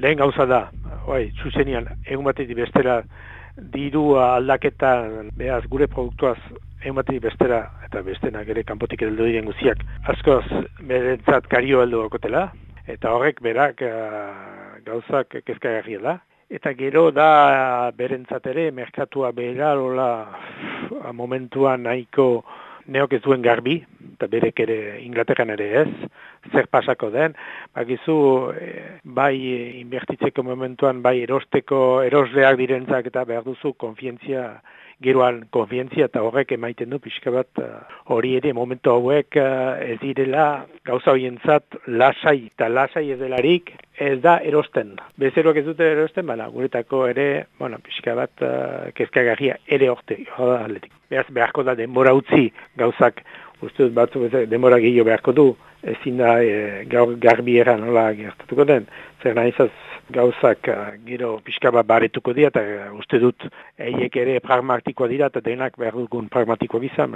lehen gauza da, oi, zuzenian, egun batetik bestera diru aldaketa, behaz, gure produktuaz egun batetik bestera, eta bestenak ere kanpotik edo diren guziak, askoz berentzat kario heldu okotela, eta horrek berak uh, gauzak kezkagarria da. Eta gero da berentzat ere, merkatua behera, lola, momentuan nahiko neok ez duen garbi, eta berek ere Inglaterran ere ez, zer pasako den, bakizu e, bai inbertitzeko momentuan, bai erosteko, erosleak direntzak eta behar duzu konfientzia, geroan konfientzia eta horrek emaiten du pixka bat eh, hori ere momentu hauek uh, ez direla gauza horientzat lasai eta lasai ez delarik ez da erosten. Bezeroak ez dute erosten, bala, guretako ere, bueno, pixka bat uh, kezkagarria ere orte, atletik. Beraz, beharko da denbora utzi gauzak uste dut batzu bezala, demora gehiago beharko du, ezin da e, gaur garbiera nola gertatuko den. Zer nahizaz gauzak uh, gero pixka bat baretuko dira, eta uste dut eiek ere pragmatikoa dira, eta denak behar dugun pragmatikoa bizan.